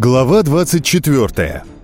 Глава 24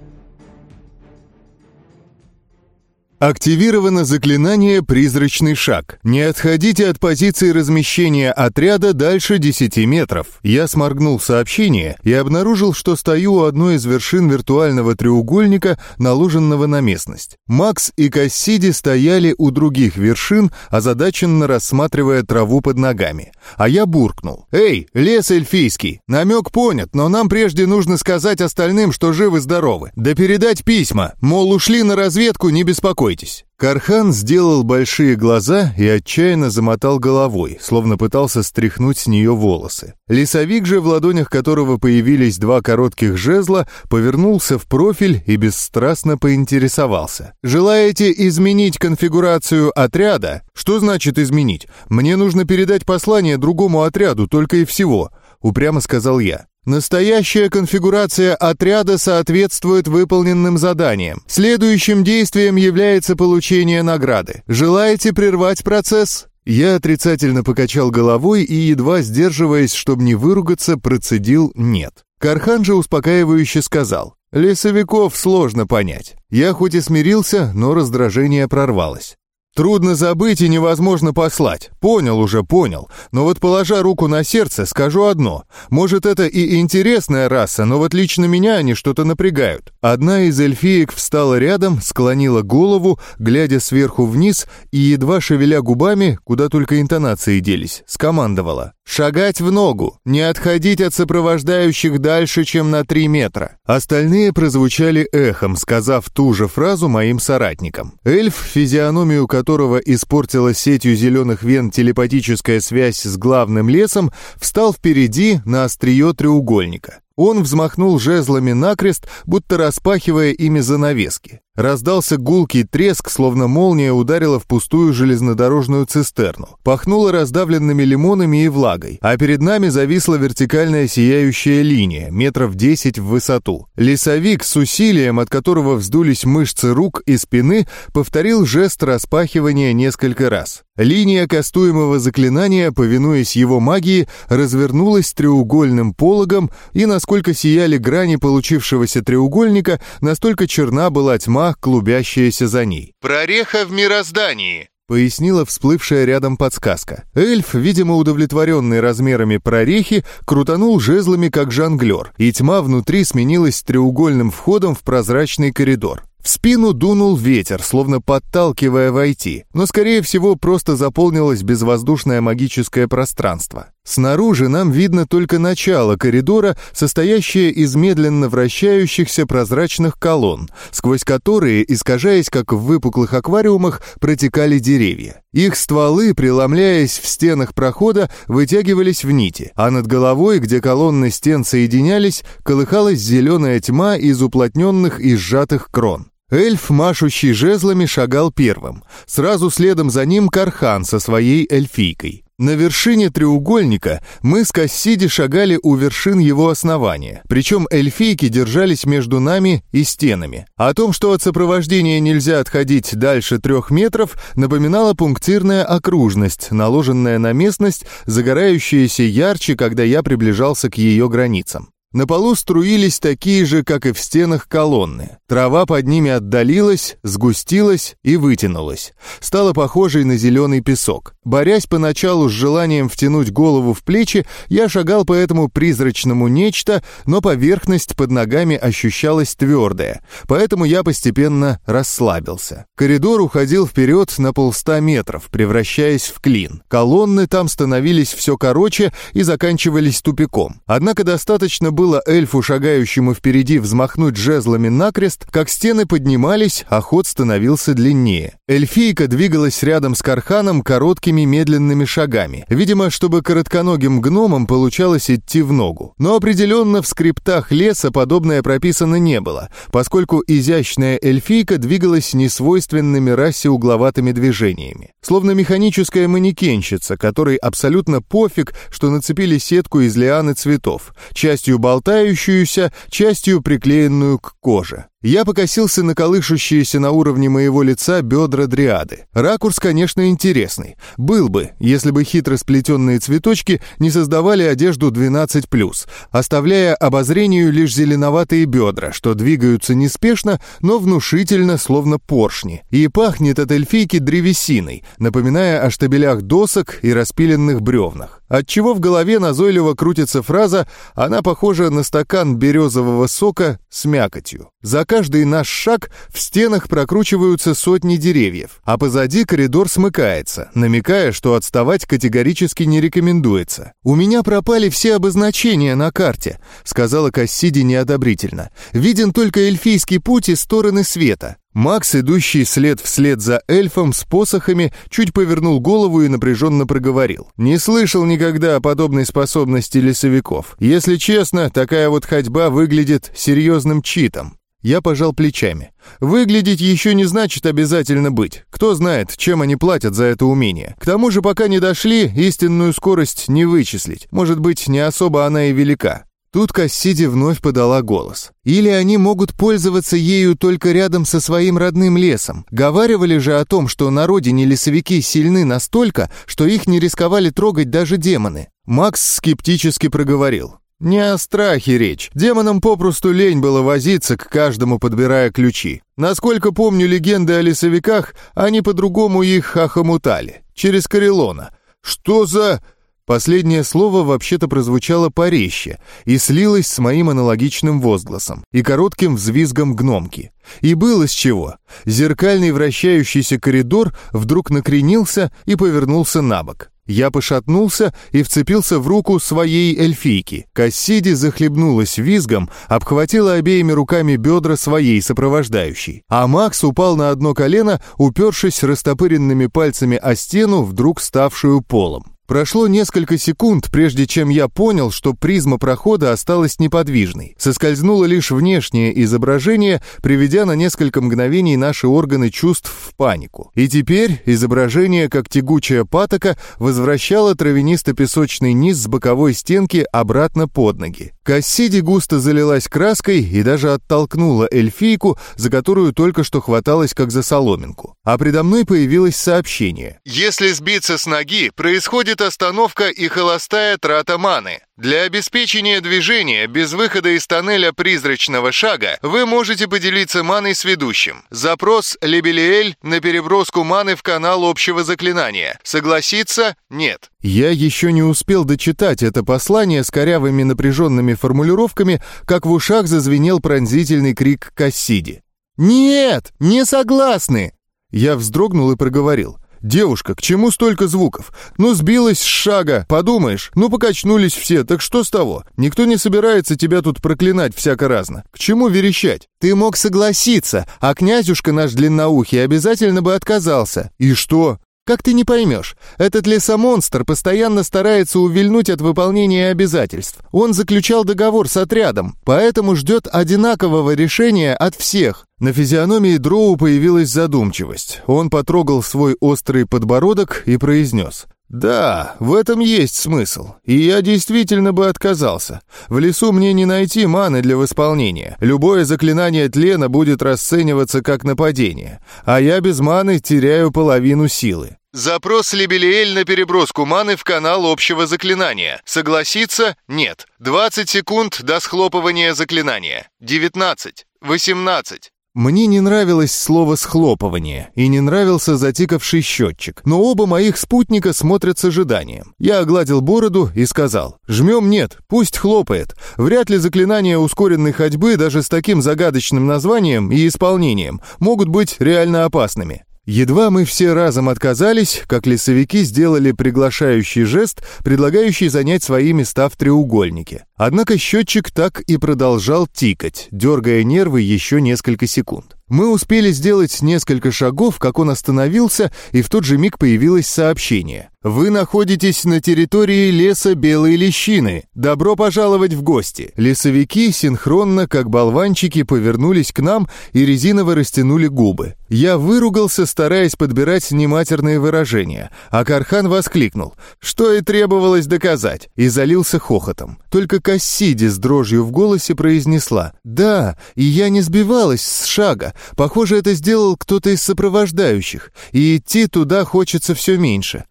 Активировано заклинание «Призрачный шаг». Не отходите от позиции размещения отряда дальше 10 метров. Я сморгнул сообщение и обнаружил, что стою у одной из вершин виртуального треугольника, наложенного на местность. Макс и Кассиди стояли у других вершин, озадаченно рассматривая траву под ногами. А я буркнул. «Эй, лес эльфийский! Намек понят, но нам прежде нужно сказать остальным, что живы-здоровы. Да передать письма, мол, ушли на разведку, не беспокойтесь бойтесь». Кархан сделал большие глаза и отчаянно замотал головой, словно пытался стряхнуть с нее волосы. Лесовик же, в ладонях которого появились два коротких жезла, повернулся в профиль и бесстрастно поинтересовался. «Желаете изменить конфигурацию отряда?» «Что значит изменить? Мне нужно передать послание другому отряду, только и всего», — упрямо сказал я. Настоящая конфигурация отряда соответствует выполненным заданиям. Следующим действием является получение награды. Желаете прервать процесс? Я отрицательно покачал головой и, едва сдерживаясь, чтобы не выругаться, процедил «нет». Кархан же успокаивающе сказал «Лесовиков сложно понять. Я хоть и смирился, но раздражение прорвалось. Трудно забыть и невозможно послать. Понял уже, понял. Но вот положа руку на сердце, скажу одно. Может, это и интересная раса, но вот лично меня они что-то напрягают. Одна из эльфиек встала рядом, склонила голову, глядя сверху вниз и, едва шевеля губами, куда только интонации делись, скомандовала. «Шагать в ногу, не отходить от сопровождающих дальше, чем на три метра». Остальные прозвучали эхом, сказав ту же фразу моим соратникам. Эльф, физиономию которого испортила сетью зеленых вен телепатическая связь с главным лесом, встал впереди на острие треугольника. Он взмахнул жезлами накрест, будто распахивая ими занавески. Раздался гулкий треск, словно молния ударила в пустую железнодорожную цистерну. Пахнуло раздавленными лимонами и влагой, а перед нами зависла вертикальная сияющая линия, метров десять в высоту. Лесовик с усилием, от которого вздулись мышцы рук и спины, повторил жест распахивания несколько раз. Линия кастуемого заклинания, повинуясь его магии, развернулась треугольным пологом, и насколько сияли грани получившегося треугольника, настолько черна была тьма, клубящаяся за ней. «Прореха в мироздании!» — пояснила всплывшая рядом подсказка. Эльф, видимо удовлетворенный размерами прорехи, крутанул жезлами как жонглер, и тьма внутри сменилась треугольным входом в прозрачный коридор. В спину дунул ветер, словно подталкивая войти, но, скорее всего, просто заполнилось безвоздушное магическое пространство. Снаружи нам видно только начало коридора, состоящее из медленно вращающихся прозрачных колонн, сквозь которые, искажаясь как в выпуклых аквариумах, протекали деревья. Их стволы, преломляясь в стенах прохода, вытягивались в нити, а над головой, где колонны стен соединялись, колыхалась зеленая тьма из уплотненных и сжатых крон. Эльф, машущий жезлами, шагал первым. Сразу следом за ним Кархан со своей эльфийкой. На вершине треугольника мы с Кассиди шагали у вершин его основания, причем эльфийки держались между нами и стенами. О том, что от сопровождения нельзя отходить дальше трех метров, напоминала пунктирная окружность, наложенная на местность, загорающаяся ярче, когда я приближался к ее границам. На полу струились такие же, как и в стенах, колонны. Трава под ними отдалилась, сгустилась и вытянулась. Стала похожей на зеленый песок. Борясь поначалу с желанием втянуть голову в плечи, я шагал по этому призрачному нечто, но поверхность под ногами ощущалась твердая, поэтому я постепенно расслабился. Коридор уходил вперед на полста метров, превращаясь в клин. Колонны там становились все короче и заканчивались тупиком. Однако достаточно было было эльфу, шагающему впереди, взмахнуть жезлами накрест, как стены поднимались, а ход становился длиннее. Эльфийка двигалась рядом с Карханом короткими медленными шагами, видимо, чтобы коротконогим гномам получалось идти в ногу. Но определенно в скриптах леса подобное прописано не было, поскольку изящная эльфийка двигалась несвойственными расе угловатыми движениями. Словно механическая манекенщица, которой абсолютно пофиг, что нацепили сетку из лианы цветов, частью баллона болтающуюся, частью приклеенную к коже. Я покосился на колышущиеся на уровне моего лица бедра дриады. Ракурс, конечно, интересный. Был бы, если бы хитро сплетенные цветочки не создавали одежду 12+, оставляя обозрению лишь зеленоватые бедра, что двигаются неспешно, но внушительно, словно поршни. И пахнет от эльфийки древесиной, напоминая о штабелях досок и распиленных бревнах. Отчего в голове назойливо крутится фраза «она похожа на стакан березового сока с мякотью». За каждый наш шаг в стенах прокручиваются сотни деревьев, а позади коридор смыкается, намекая, что отставать категорически не рекомендуется. «У меня пропали все обозначения на карте», — сказала Кассиди неодобрительно. «Виден только эльфийский путь и стороны света. Макс, идущий след вслед за эльфом с посохами, чуть повернул голову и напряженно проговорил. «Не слышал никогда о подобной способности лесовиков. Если честно, такая вот ходьба выглядит серьезным читом». Я пожал плечами. Выглядеть еще не значит обязательно быть. Кто знает, чем они платят за это умение. К тому же, пока не дошли, истинную скорость не вычислить. Может быть, не особо она и велика. Тут Кассиди вновь подала голос. Или они могут пользоваться ею только рядом со своим родным лесом. Говаривали же о том, что на родине лесовики сильны настолько, что их не рисковали трогать даже демоны. Макс скептически проговорил. Не о страхе речь. Демонам попросту лень было возиться, к каждому подбирая ключи. Насколько помню легенды о лесовиках, они по-другому их охомутали. Через Карелона. Что за... Последнее слово вообще-то прозвучало порезче и слилось с моим аналогичным возгласом и коротким взвизгом гномки. И было с чего. Зеркальный вращающийся коридор вдруг накренился и повернулся на бок. Я пошатнулся и вцепился в руку своей эльфийки. Кассиди захлебнулась визгом, обхватила обеими руками бедра своей сопровождающей. А Макс упал на одно колено, упершись растопыренными пальцами о стену, вдруг ставшую полом. Прошло несколько секунд, прежде чем я понял, что призма прохода осталась неподвижной. Соскользнуло лишь внешнее изображение, приведя на несколько мгновений наши органы чувств в панику. И теперь изображение, как тягучая патока, возвращало травянисто-песочный низ с боковой стенки обратно под ноги. Кассиди густо залилась краской и даже оттолкнула эльфийку, за которую только что хваталась как за соломинку. А предо мной появилось сообщение. «Если сбиться с ноги, происходит будет остановка и холостая трата маны. Для обеспечения движения без выхода из тоннеля призрачного шага вы можете поделиться маной с ведущим. Запрос Лебелиэль на переброску маны в канал общего заклинания. Согласиться? Нет. Я еще не успел дочитать это послание с корявыми напряженными формулировками, как в ушах зазвенел пронзительный крик Кассиди. «Нет! Не согласны!» Я вздрогнул и проговорил. «Девушка, к чему столько звуков? Ну, сбилась с шага, подумаешь. Ну, покачнулись все, так что с того? Никто не собирается тебя тут проклинать всяко разно. К чему верещать? Ты мог согласиться, а князюшка наш длинноухий обязательно бы отказался. И что? Как ты не поймешь, этот лесомонстр постоянно старается увильнуть от выполнения обязательств. Он заключал договор с отрядом, поэтому ждет одинакового решения от всех. На физиономии Дроу появилась задумчивость. Он потрогал свой острый подбородок и произнес. «Да, в этом есть смысл. И я действительно бы отказался. В лесу мне не найти маны для восполнения. Любое заклинание тлена будет расцениваться как нападение. А я без маны теряю половину силы. Запрос Либелиэль на переброску маны в канал общего заклинания. Согласиться? Нет. 20 секунд до схлопывания заклинания. 19. 18. Мне не нравилось слово «схлопывание» и не нравился затикавший счетчик, но оба моих спутника смотрят с ожиданием. Я огладил бороду и сказал, «Жмем нет, пусть хлопает. Вряд ли заклинания ускоренной ходьбы даже с таким загадочным названием и исполнением могут быть реально опасными. Едва мы все разом отказались, как лесовики сделали приглашающий жест, предлагающий занять свои места в треугольнике. Однако счетчик так и продолжал тикать, дергая нервы еще несколько секунд. Мы успели сделать несколько шагов, как он остановился, и в тот же миг появилось сообщение. Вы находитесь на территории леса Белой Лещины. Добро пожаловать в гости. Лесовики синхронно, как болванчики, повернулись к нам и резиново растянули губы. Я выругался, стараясь подбирать нематерные выражения, а Кархан воскликнул, что и требовалось доказать, и залился хохотом. Только Кассиди с дрожью в голосе произнесла «Да, и я не сбивалась с шага. Похоже, это сделал кто-то из сопровождающих, и идти туда хочется все меньше.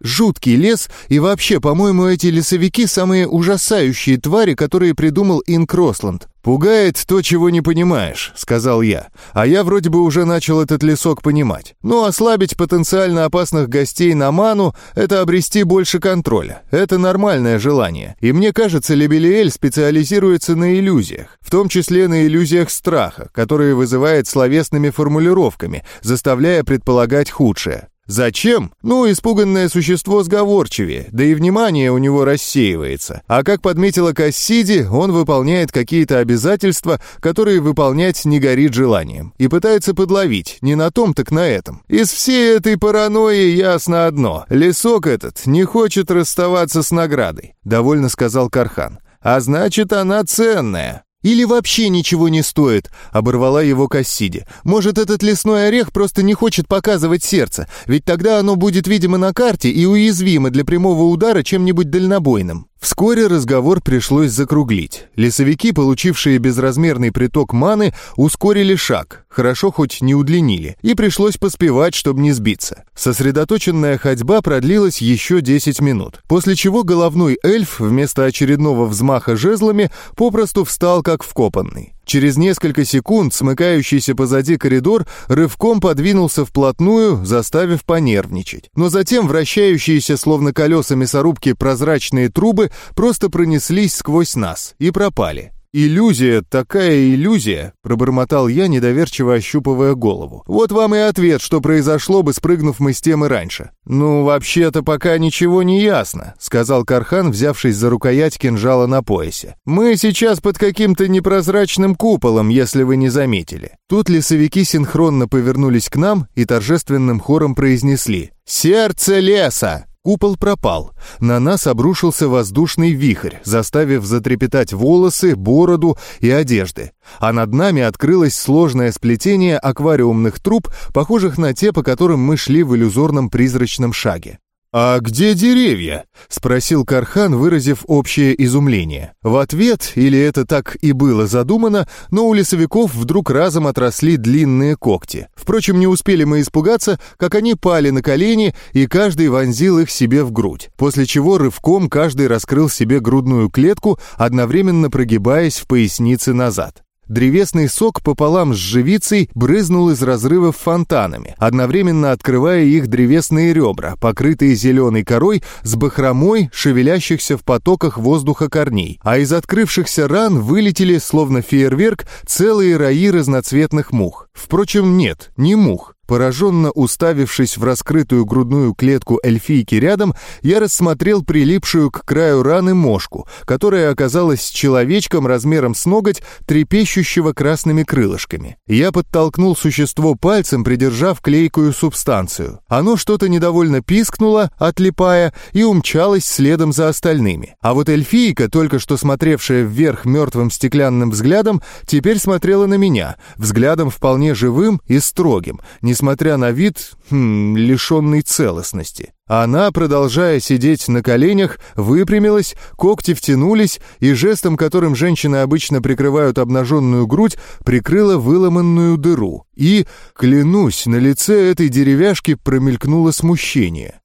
Жуткий лес, и вообще, по-моему, эти лесовики самые ужасающие твари, которые придумал Инк Росланд. «Пугает то, чего не понимаешь», — сказал я. А я вроде бы уже начал этот лесок понимать. Ну, ослабить потенциально опасных гостей на ману — это обрести больше контроля. Это нормальное желание. И мне кажется, Лебелиэль специализируется на иллюзиях, в том числе на иллюзиях страха, которые вызывает словесными формулировками, заставляя предполагать худшее. Зачем? Ну, испуганное существо сговорчивее, да и внимание у него рассеивается. А как подметила Кассиди, он выполняет какие-то обязательства, которые выполнять не горит желанием, и пытается подловить, не на том, так на этом. Из всей этой паранойи ясно одно. Лесок этот не хочет расставаться с наградой, довольно сказал Кархан. А значит, она ценная. «Или вообще ничего не стоит», — оборвала его Кассиди. «Может, этот лесной орех просто не хочет показывать сердце, ведь тогда оно будет видимо на карте и уязвимо для прямого удара чем-нибудь дальнобойным». Вскоре разговор пришлось закруглить. Лесовики, получившие безразмерный приток маны, ускорили шаг, хорошо хоть не удлинили, и пришлось поспевать, чтобы не сбиться. Сосредоточенная ходьба продлилась еще 10 минут, после чего головной эльф вместо очередного взмаха жезлами попросту встал как вкопанный. Через несколько секунд смыкающийся позади коридор рывком подвинулся вплотную, заставив понервничать. Но затем вращающиеся словно колеса мясорубки прозрачные трубы просто пронеслись сквозь нас и пропали. «Иллюзия, такая иллюзия!» — пробормотал я, недоверчиво ощупывая голову. «Вот вам и ответ, что произошло бы, спрыгнув мы с темы раньше». «Ну, вообще-то пока ничего не ясно», — сказал Кархан, взявшись за рукоять кинжала на поясе. «Мы сейчас под каким-то непрозрачным куполом, если вы не заметили». Тут лесовики синхронно повернулись к нам и торжественным хором произнесли «Сердце леса!» Купол пропал. На нас обрушился воздушный вихрь, заставив затрепетать волосы, бороду и одежды. А над нами открылось сложное сплетение аквариумных труб, похожих на те, по которым мы шли в иллюзорном призрачном шаге. «А где деревья?» — спросил Кархан, выразив общее изумление. В ответ, или это так и было задумано, но у лесовиков вдруг разом отросли длинные когти. Впрочем, не успели мы испугаться, как они пали на колени, и каждый вонзил их себе в грудь, после чего рывком каждый раскрыл себе грудную клетку, одновременно прогибаясь в пояснице назад. Древесный сок пополам с живицей брызнул из разрывов фонтанами, одновременно открывая их древесные ребра, покрытые зеленой корой с бахромой, шевелящихся в потоках воздуха корней. А из открывшихся ран вылетели, словно фейерверк, целые раи разноцветных мух. Впрочем, нет, не мух. Пораженно уставившись в раскрытую грудную клетку эльфийки рядом, я рассмотрел прилипшую к краю раны мошку, которая оказалась человечком размером с ноготь, трепещущего красными крылышками. Я подтолкнул существо пальцем, придержав клейкую субстанцию. Оно что-то недовольно пискнуло, отлипая, и умчалось следом за остальными. А вот эльфийка, только что смотревшая вверх мертвым стеклянным взглядом, теперь смотрела на меня, взглядом вполне живым и строгим, не несмотря на вид, хм, лишенный целостности. Она, продолжая сидеть на коленях, выпрямилась, когти втянулись, и жестом, которым женщины обычно прикрывают обнаженную грудь, прикрыла выломанную дыру. И, клянусь, на лице этой деревяшки промелькнуло смущение.